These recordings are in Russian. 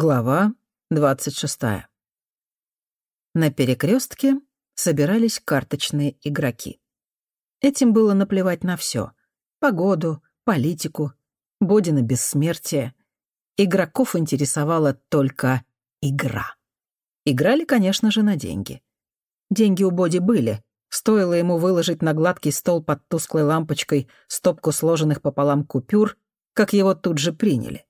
Глава 26. На перекрестке собирались карточные игроки. Этим было наплевать на все: Погоду, политику, Бодина бессмертие. Игроков интересовала только игра. Играли, конечно же, на деньги. Деньги у Боди были. Стоило ему выложить на гладкий стол под тусклой лампочкой стопку сложенных пополам купюр, как его тут же приняли.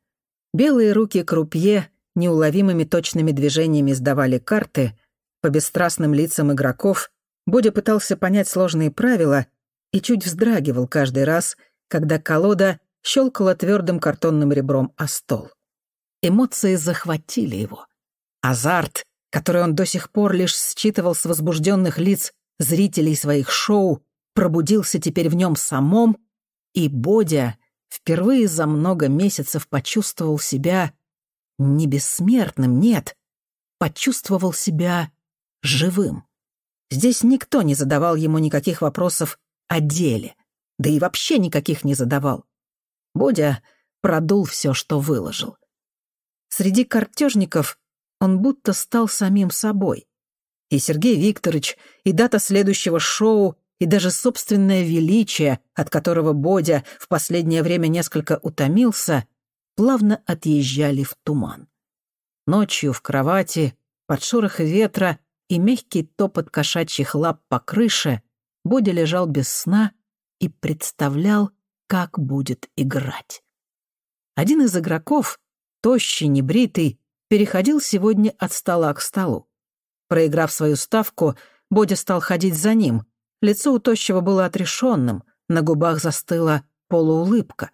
Белые руки крупье неуловимыми точными движениями сдавали карты, по бесстрастным лицам игроков Бодя пытался понять сложные правила и чуть вздрагивал каждый раз, когда колода щелкала твердым картонным ребром о стол. Эмоции захватили его. Азарт, который он до сих пор лишь считывал с возбужденных лиц зрителей своих шоу, пробудился теперь в нем самом, и Бодя впервые за много месяцев почувствовал себя не бессмертным, нет, почувствовал себя живым. Здесь никто не задавал ему никаких вопросов о деле, да и вообще никаких не задавал. Бодя продул все, что выложил. Среди картежников он будто стал самим собой. И Сергей Викторович, и дата следующего шоу, и даже собственное величие, от которого Бодя в последнее время несколько утомился, плавно отъезжали в туман. Ночью в кровати, под шорох ветра и мягкий топот кошачьих лап по крыше, Бодя лежал без сна и представлял, как будет играть. Один из игроков, тощий, небритый, переходил сегодня от стола к столу. Проиграв свою ставку, Бодя стал ходить за ним. Лицо у тощего было отрешенным, на губах застыла полуулыбка.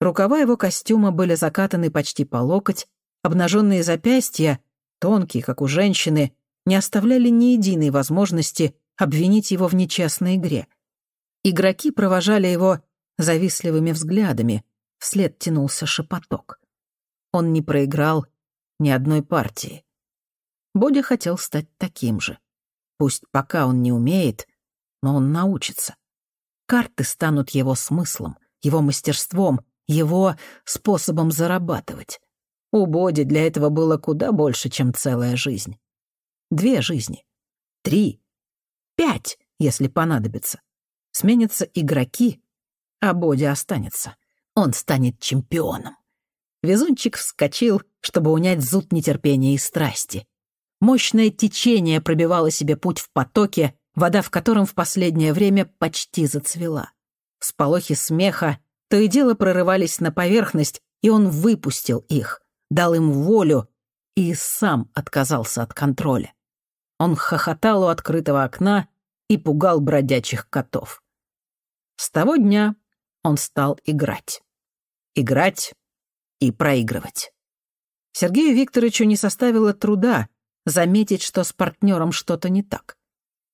Рукава его костюма были закатаны почти по локоть, обнаженные запястья, тонкие, как у женщины, не оставляли ни единой возможности обвинить его в нечестной игре. Игроки провожали его завистливыми взглядами, вслед тянулся шепоток. Он не проиграл ни одной партии. Бодя хотел стать таким же. Пусть пока он не умеет, но он научится. Карты станут его смыслом, его мастерством, его способом зарабатывать. У Боди для этого было куда больше, чем целая жизнь. Две жизни. Три. Пять, если понадобится. Сменятся игроки, а Боди останется. Он станет чемпионом. Везунчик вскочил, чтобы унять зуд нетерпения и страсти. Мощное течение пробивало себе путь в потоке, вода в котором в последнее время почти зацвела. Всполохи смеха то и дело прорывались на поверхность, и он выпустил их, дал им волю и сам отказался от контроля. Он хохотал у открытого окна и пугал бродячих котов. С того дня он стал играть. Играть и проигрывать. Сергею Викторовичу не составило труда заметить, что с партнером что-то не так.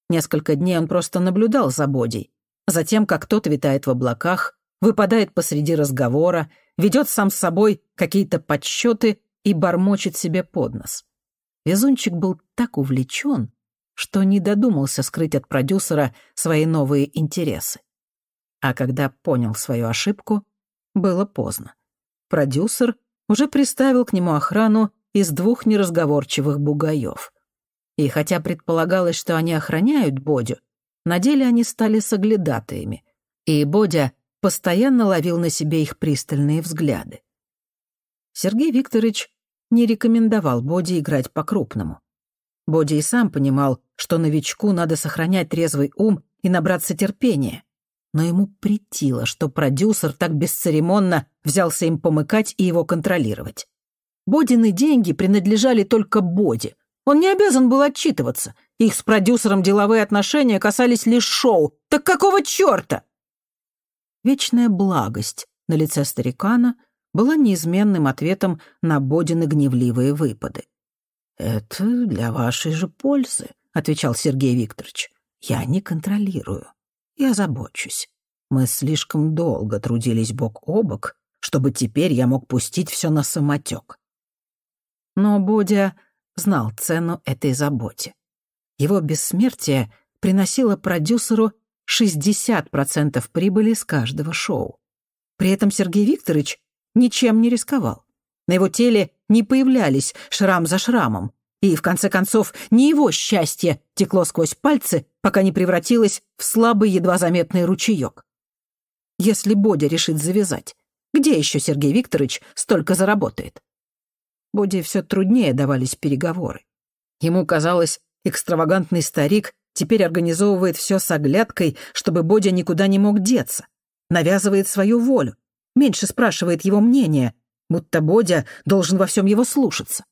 Несколько дней он просто наблюдал за Бодей, затем как тот витает в облаках, выпадает посреди разговора, ведет сам с собой какие-то подсчеты и бормочет себе под нос. Везунчик был так увлечен, что не додумался скрыть от продюсера свои новые интересы. А когда понял свою ошибку, было поздно. Продюсер уже приставил к нему охрану из двух неразговорчивых бугаев. И хотя предполагалось, что они охраняют Бодю, на деле они стали соглядатаями, и Бодя постоянно ловил на себе их пристальные взгляды. Сергей Викторович не рекомендовал Боди играть по-крупному. Боди и сам понимал, что новичку надо сохранять трезвый ум и набраться терпения. Но ему притило, что продюсер так бесцеремонно взялся им помыкать и его контролировать. Бодины деньги принадлежали только Боди. Он не обязан был отчитываться. Их с продюсером деловые отношения касались лишь шоу. Так какого черта? Вечная благость на лице старикана была неизменным ответом на Бодины гневливые выпады. «Это для вашей же пользы», — отвечал Сергей Викторович. «Я не контролирую. Я забочусь. Мы слишком долго трудились бок о бок, чтобы теперь я мог пустить все на самотек». Но Бодя знал цену этой заботе. Его бессмертие приносило продюсеру 60% прибыли с каждого шоу. При этом Сергей Викторович ничем не рисковал. На его теле не появлялись шрам за шрамом. И, в конце концов, не его счастье текло сквозь пальцы, пока не превратилось в слабый, едва заметный ручеек. Если Бодя решит завязать, где еще Сергей Викторович столько заработает? Боде все труднее давались переговоры. Ему казалось, экстравагантный старик теперь организовывает все с оглядкой, чтобы Бодя никуда не мог деться, навязывает свою волю, меньше спрашивает его мнения, будто Бодя должен во всем его слушаться.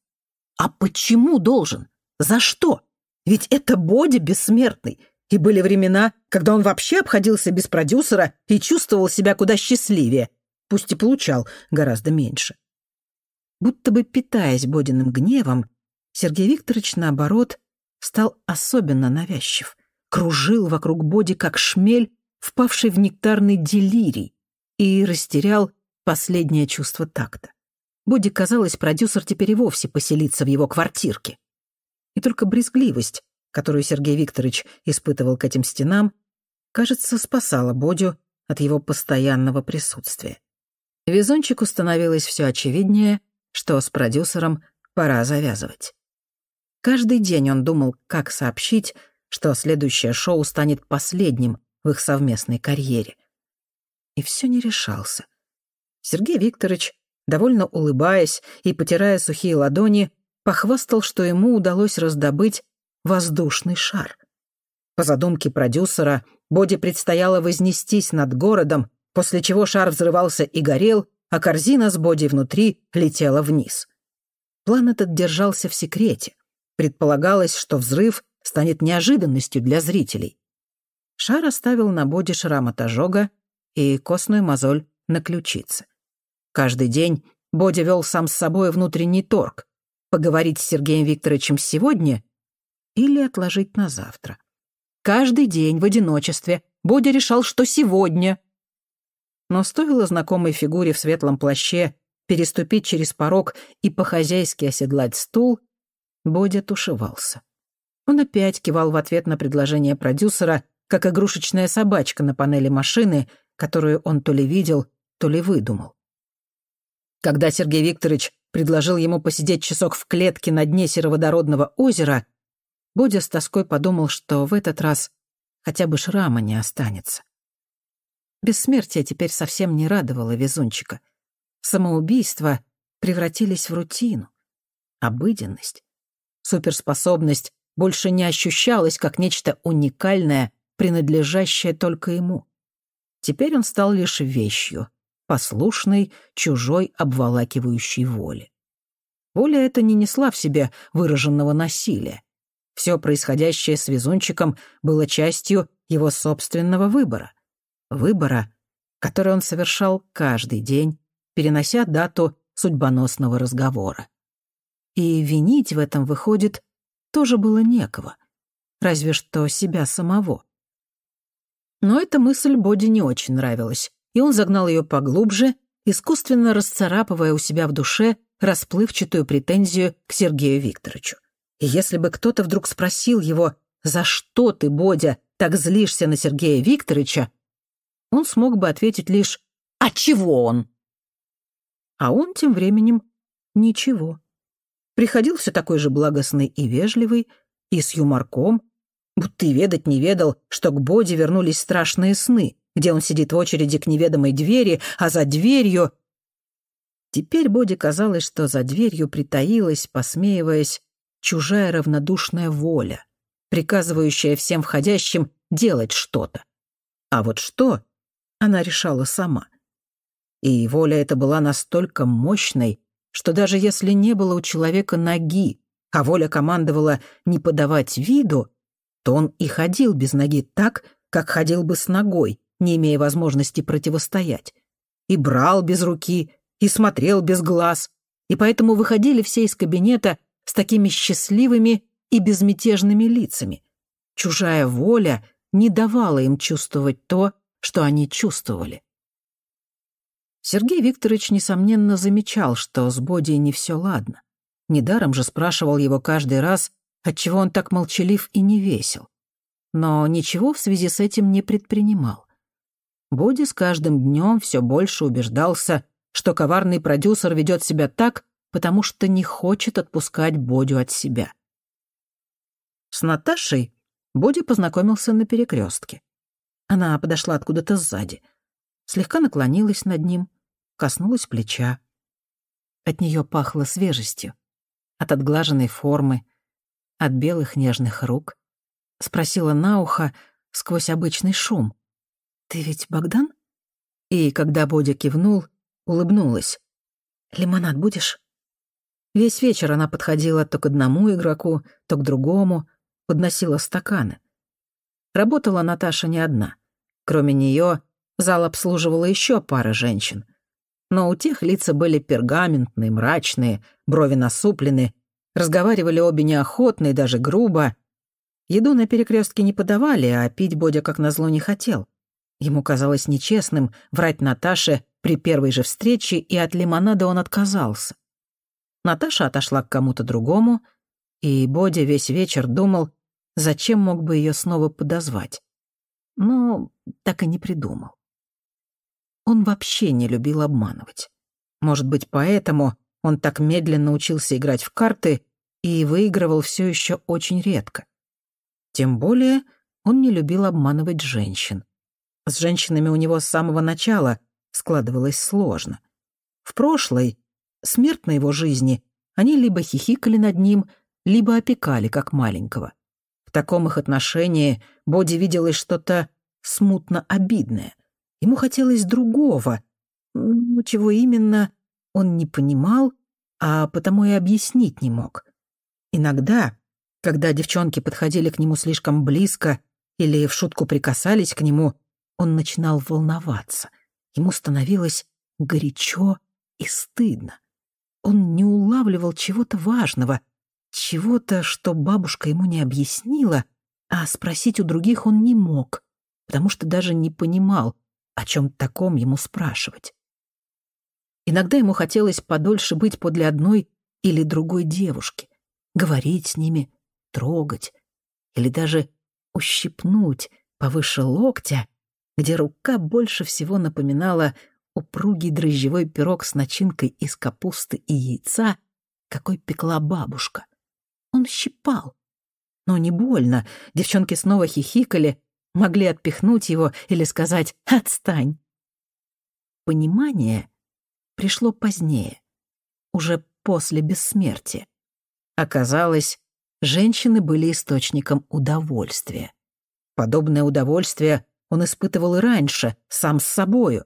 А почему должен? За что? Ведь это Бодя бессмертный, и были времена, когда он вообще обходился без продюсера и чувствовал себя куда счастливее, пусть и получал гораздо меньше. Будто бы питаясь Бодиным гневом, Сергей Викторович, наоборот, стал особенно навязчив, кружил вокруг Боди как шмель, впавший в нектарный делирий, и растерял последнее чувство такта. Боди казалось, продюсер теперь и вовсе поселится в его квартирке. И только брезгливость, которую Сергей Викторович испытывал к этим стенам, кажется, спасала Бодю от его постоянного присутствия. Везунчику становилось все очевиднее, что с продюсером пора завязывать. Каждый день он думал, как сообщить, что следующее шоу станет последним в их совместной карьере. И все не решался. Сергей Викторович, довольно улыбаясь и потирая сухие ладони, похвастал, что ему удалось раздобыть воздушный шар. По задумке продюсера, Боди предстояло вознестись над городом, после чего шар взрывался и горел, а корзина с Боди внутри летела вниз. План этот держался в секрете. Предполагалось, что взрыв станет неожиданностью для зрителей. Шар оставил на Боди шрам от ожога и костную мозоль на ключице. Каждый день Боди вел сам с собой внутренний торг. Поговорить с Сергеем Викторовичем сегодня или отложить на завтра. Каждый день в одиночестве Бодя решал, что сегодня но стоило знакомой фигуре в светлом плаще переступить через порог и по-хозяйски оседлать стул, Бодя тушевался. Он опять кивал в ответ на предложение продюсера, как игрушечная собачка на панели машины, которую он то ли видел, то ли выдумал. Когда Сергей Викторович предложил ему посидеть часок в клетке на дне сероводородного озера, Бодя с тоской подумал, что в этот раз хотя бы шрама не останется. Бессмертие теперь совсем не радовало везунчика. Самоубийства превратились в рутину, обыденность. Суперспособность больше не ощущалась как нечто уникальное, принадлежащее только ему. Теперь он стал лишь вещью, послушной, чужой, обволакивающей воли. Воля эта не несла в себе выраженного насилия. Все происходящее с везунчиком было частью его собственного выбора выбора, который он совершал каждый день, перенося дату судьбоносного разговора. И винить в этом, выходит, тоже было некого, разве что себя самого. Но эта мысль Боди не очень нравилась, и он загнал ее поглубже, искусственно расцарапывая у себя в душе расплывчатую претензию к Сергею Викторовичу. И если бы кто-то вдруг спросил его, «За что ты, Бодя, так злишься на Сергея Викторовича?», он смог бы ответить лишь «А чего он?». А он тем временем ничего. Приходил все такой же благостный и вежливый, и с юморком, будто и ведать не ведал, что к Боди вернулись страшные сны, где он сидит в очереди к неведомой двери, а за дверью... Теперь Боди казалось, что за дверью притаилась, посмеиваясь, чужая равнодушная воля, приказывающая всем входящим делать что-то. А вот что, она решала сама. И воля эта была настолько мощной, что даже если не было у человека ноги, а воля командовала не подавать виду, то он и ходил без ноги так, как ходил бы с ногой, не имея возможности противостоять. И брал без руки, и смотрел без глаз, и поэтому выходили все из кабинета с такими счастливыми и безмятежными лицами. Чужая воля не давала им чувствовать то, что они чувствовали. Сергей Викторович, несомненно, замечал, что с Бодей не все ладно. Недаром же спрашивал его каждый раз, отчего он так молчалив и не весел. Но ничего в связи с этим не предпринимал. Боди с каждым днем все больше убеждался, что коварный продюсер ведет себя так, потому что не хочет отпускать Бодю от себя. С Наташей Бодя познакомился на перекрестке. Она подошла откуда-то сзади, слегка наклонилась над ним, коснулась плеча. От нее пахло свежестью, от отглаженной формы, от белых нежных рук. Спросила на ухо сквозь обычный шум. «Ты ведь Богдан?» И когда Бодя кивнул, улыбнулась. «Лимонад будешь?» Весь вечер она подходила то к одному игроку, то к другому, подносила стаканы. Работала Наташа не одна. Кроме нее, зал обслуживала еще пара женщин. Но у тех лица были пергаментные, мрачные, брови насуплены, разговаривали обе неохотно и даже грубо. Еду на перекрестке не подавали, а пить Бодя как назло не хотел. Ему казалось нечестным врать Наташе при первой же встрече, и от лимонада он отказался. Наташа отошла к кому-то другому, и Бодя весь вечер думал, зачем мог бы ее снова подозвать. Но так и не придумал. Он вообще не любил обманывать. Может быть, поэтому он так медленно учился играть в карты и выигрывал все еще очень редко. Тем более он не любил обманывать женщин. С женщинами у него с самого начала складывалось сложно. В прошлой, смертной его жизни, они либо хихикали над ним, либо опекали, как маленького. В таком их отношении Боди виделось что-то смутно обидное. Ему хотелось другого. Ну, чего именно, он не понимал, а потому и объяснить не мог. Иногда, когда девчонки подходили к нему слишком близко или в шутку прикасались к нему, он начинал волноваться. Ему становилось горячо и стыдно. Он не улавливал чего-то важного, чего-то, что бабушка ему не объяснила, а спросить у других он не мог, потому что даже не понимал, о чем таком ему спрашивать. Иногда ему хотелось подольше быть подле одной или другой девушки, говорить с ними, трогать или даже ущипнуть повыше локтя, где рука больше всего напоминала упругий дрожжевой пирог с начинкой из капусты и яйца, какой пекла бабушка. Он щипал. Но не больно. Девчонки снова хихикали, могли отпихнуть его или сказать «отстань». Понимание пришло позднее, уже после бессмертия. Оказалось, женщины были источником удовольствия. Подобное удовольствие он испытывал и раньше, сам с собою.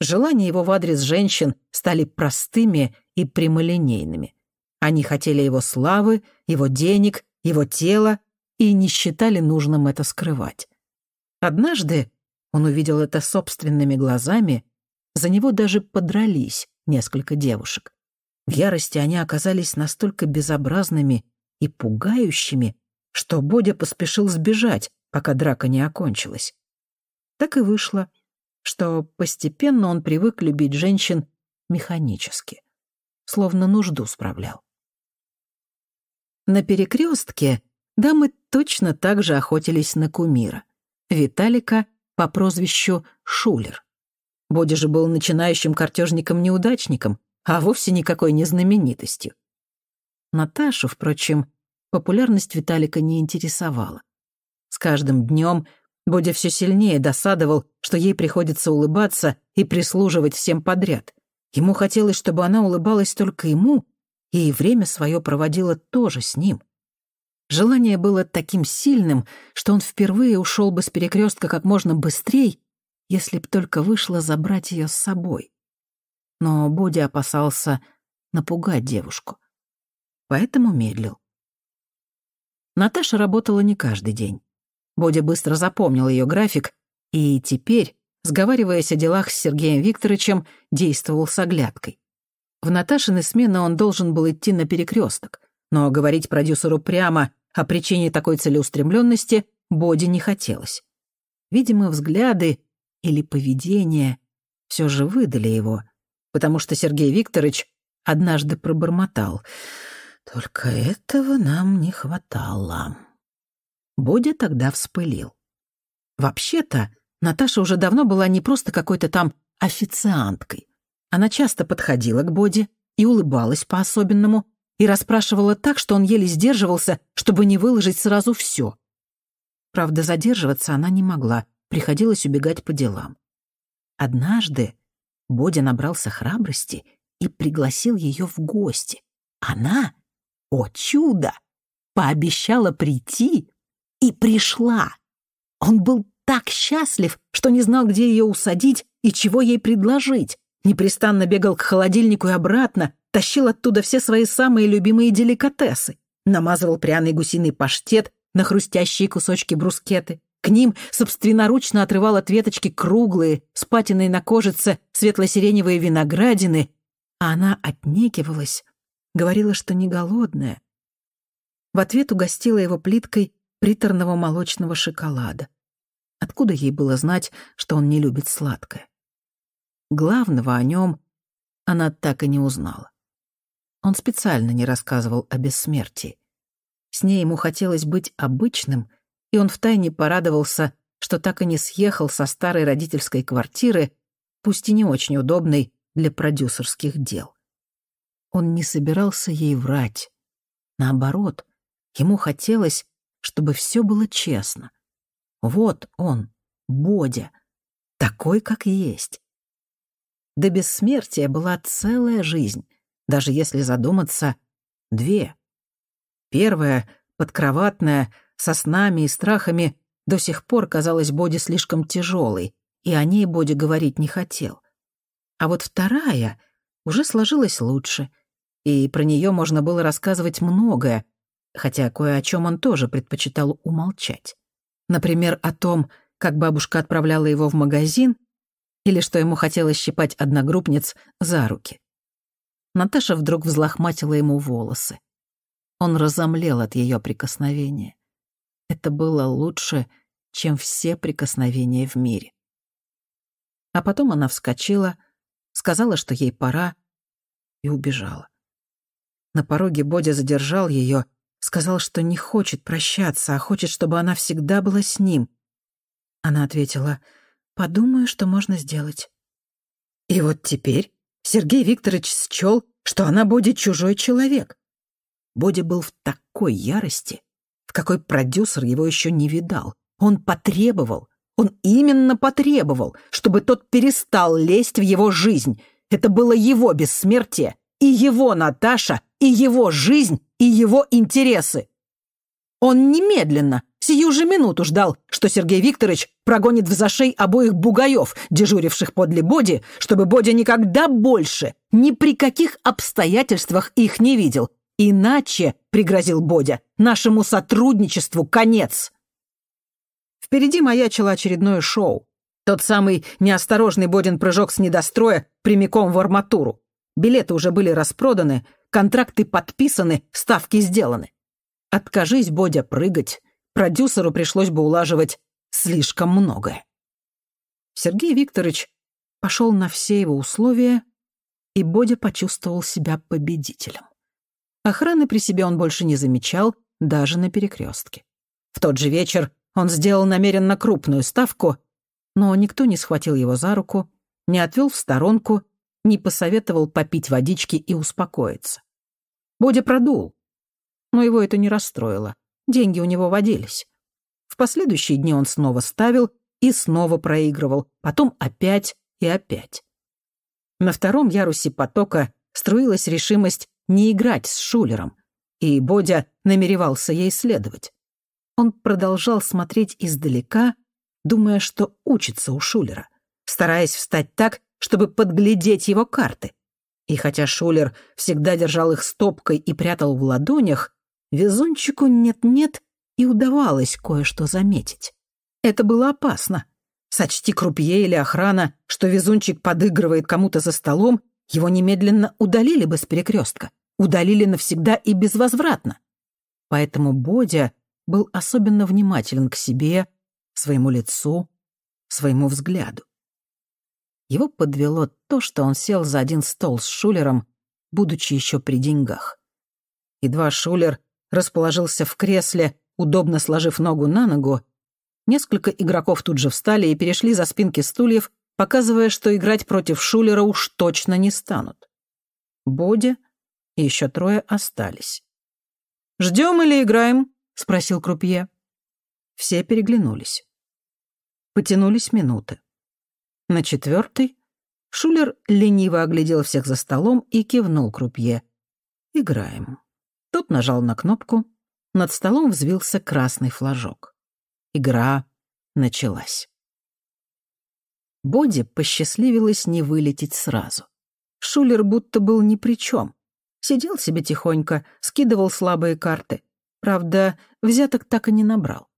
Желания его в адрес женщин стали простыми и прямолинейными. Они хотели его славы, его денег, его тела и не считали нужным это скрывать. Однажды он увидел это собственными глазами, за него даже подрались несколько девушек. В ярости они оказались настолько безобразными и пугающими, что Бодя поспешил сбежать, пока драка не окончилась. Так и вышло, что постепенно он привык любить женщин механически, словно нужду справлял. На перекрестке дамы точно так же охотились на кумира. Виталика по прозвищу Шулер. Боди же был начинающим картежником-неудачником, а вовсе никакой не знаменитостью. Наташу, впрочем, популярность Виталика не интересовала. С каждым днем Бодя все сильнее досадовал, что ей приходится улыбаться и прислуживать всем подряд. Ему хотелось, чтобы она улыбалась только ему и время свое проводила тоже с ним. Желание было таким сильным, что он впервые ушел бы с перекрестка как можно быстрее, если б только вышло забрать ее с собой. Но Боди опасался напугать девушку. Поэтому медлил. Наташа работала не каждый день. Бодя быстро запомнил ее график и теперь, сговариваясь о делах с Сергеем Викторовичем, действовал с оглядкой. В Наташины смены он должен был идти на перекресток, но говорить продюсеру прямо о причине такой целеустремленности Боди не хотелось. Видимо, взгляды или поведение все же выдали его, потому что Сергей Викторович однажды пробормотал «Только этого нам не хватало». Бодя тогда вспылил. Вообще-то, Наташа уже давно была не просто какой-то там официанткой. Она часто подходила к Боди, и улыбалась по-особенному, и расспрашивала так, что он еле сдерживался, чтобы не выложить сразу все. Правда, задерживаться она не могла, приходилось убегать по делам. Однажды Бодя набрался храбрости и пригласил ее в гости. Она, о чудо, пообещала прийти и пришла. Он был так счастлив, что не знал, где ее усадить и чего ей предложить. Непрестанно бегал к холодильнику и обратно, тащил оттуда все свои самые любимые деликатесы. Намазывал пряный гусиный паштет на хрустящие кусочки брускеты. К ним собственноручно отрывал от веточки круглые, с на кожице, светло-сиреневые виноградины, а она отнекивалась, говорила, что не голодная. В ответ угостила его плиткой приторного молочного шоколада. Откуда ей было знать, что он не любит сладкое? Главного о нем она так и не узнала. Он специально не рассказывал о бессмертии. С ней ему хотелось быть обычным, и он втайне порадовался, что так и не съехал со старой родительской квартиры, пусть и не очень удобной для продюсерских дел. Он не собирался ей врать. Наоборот, ему хотелось, чтобы все было честно. Вот он, Бодя, такой, как есть. До бессмертия была целая жизнь, даже если задуматься, две. Первая, подкроватная, со снами и страхами, до сих пор казалась Боди слишком тяжелой, и о ней Боди говорить не хотел. А вот вторая уже сложилась лучше, и про нее можно было рассказывать многое, хотя кое о чем он тоже предпочитал умолчать. Например, о том, как бабушка отправляла его в магазин, или что ему хотелось щипать одногруппниц за руки. Наташа вдруг взлохматила ему волосы. Он разомлел от ее прикосновения. Это было лучше, чем все прикосновения в мире. А потом она вскочила, сказала, что ей пора, и убежала. На пороге Бодя задержал ее Сказал, что не хочет прощаться, а хочет, чтобы она всегда была с ним. Она ответила, «Подумаю, что можно сделать». И вот теперь Сергей Викторович счел, что она будет чужой человек. Бодя был в такой ярости, в какой продюсер его еще не видал. Он потребовал, он именно потребовал, чтобы тот перестал лезть в его жизнь. Это было его бессмертие, и его Наташа, и его жизнь, и его интересы. Он немедленно, сию же минуту ждал, что Сергей Викторович прогонит в зашей обоих бугаев, дежуривших подле Боди, чтобы Бодя никогда больше, ни при каких обстоятельствах их не видел. Иначе, — пригрозил Бодя, — нашему сотрудничеству конец. Впереди маячило очередное шоу. Тот самый неосторожный Бодин прыжок с недостроя прямиком в арматуру. Билеты уже были распроданы, контракты подписаны, ставки сделаны. Откажись, Бодя, прыгать, продюсеру пришлось бы улаживать слишком многое. Сергей Викторович пошел на все его условия, и Бодя почувствовал себя победителем. Охраны при себе он больше не замечал, даже на перекрестке. В тот же вечер он сделал намеренно крупную ставку, но никто не схватил его за руку, не отвел в сторонку не посоветовал попить водички и успокоиться. Бодя продул. Но его это не расстроило. Деньги у него водились. В последующие дни он снова ставил и снова проигрывал, потом опять и опять. На втором ярусе потока струилась решимость не играть с Шулером, и Бодя намеревался ей следовать. Он продолжал смотреть издалека, думая, что учится у Шулера, стараясь встать так, чтобы подглядеть его карты. И хотя Шулер всегда держал их стопкой и прятал в ладонях, везунчику нет-нет и удавалось кое-что заметить. Это было опасно. Сочти крупье или охрана, что везунчик подыгрывает кому-то за столом, его немедленно удалили бы с перекрестка, удалили навсегда и безвозвратно. Поэтому Бодя был особенно внимателен к себе, своему лицу, своему взгляду. Его подвело то, что он сел за один стол с Шулером, будучи еще при деньгах. Едва Шулер расположился в кресле, удобно сложив ногу на ногу, несколько игроков тут же встали и перешли за спинки стульев, показывая, что играть против Шулера уж точно не станут. Бодя и еще трое остались. «Ждем или играем?» — спросил Крупье. Все переглянулись. Потянулись минуты. На четвертый Шулер лениво оглядел всех за столом и кивнул Крупье. «Играем». Тот нажал на кнопку. Над столом взвился красный флажок. Игра началась. Боди посчастливилось не вылететь сразу. Шулер будто был ни при чем. Сидел себе тихонько, скидывал слабые карты. Правда, взяток так и не набрал.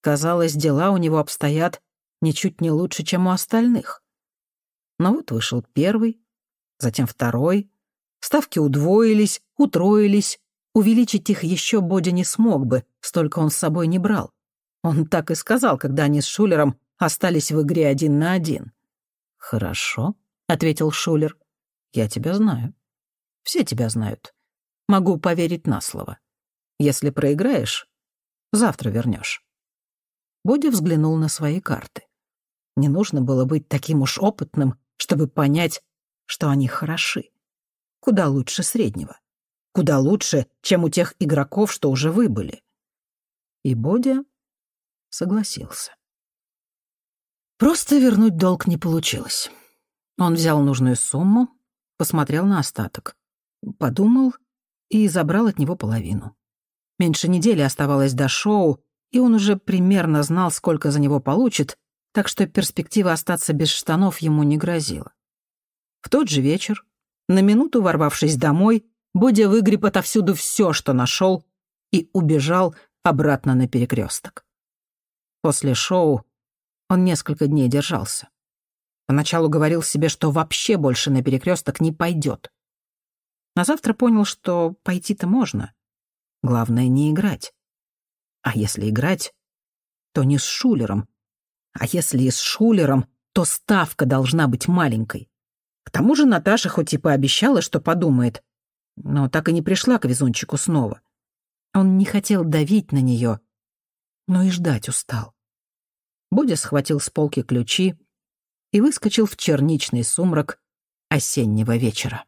Казалось, дела у него обстоят ничуть не лучше, чем у остальных. Но вот вышел первый, затем второй. Ставки удвоились, утроились. Увеличить их еще Боди не смог бы, столько он с собой не брал. Он так и сказал, когда они с Шулером остались в игре один на один. «Хорошо», — ответил Шулер. «Я тебя знаю. Все тебя знают. Могу поверить на слово. Если проиграешь, завтра вернешь. Бодя взглянул на свои карты. Не нужно было быть таким уж опытным, чтобы понять, что они хороши. Куда лучше среднего. Куда лучше, чем у тех игроков, что уже выбыли. И Бодя согласился. Просто вернуть долг не получилось. Он взял нужную сумму, посмотрел на остаток подумал и забрал от него половину. Меньше недели оставалось до шоу, и он уже примерно знал, сколько за него получит, так что перспектива остаться без штанов ему не грозила. В тот же вечер, на минуту ворвавшись домой, Бодя выгреб отовсюду все, что нашел, и убежал обратно на перекресток. После шоу он несколько дней держался. Поначалу говорил себе, что вообще больше на перекресток не пойдет. На завтра понял, что пойти-то можно. Главное, не играть. А если играть, то не с Шулером. А если и с Шулером, то ставка должна быть маленькой. К тому же Наташа хоть и пообещала, что подумает, но так и не пришла к везунчику снова. Он не хотел давить на нее, но и ждать устал. Бодя схватил с полки ключи и выскочил в черничный сумрак осеннего вечера.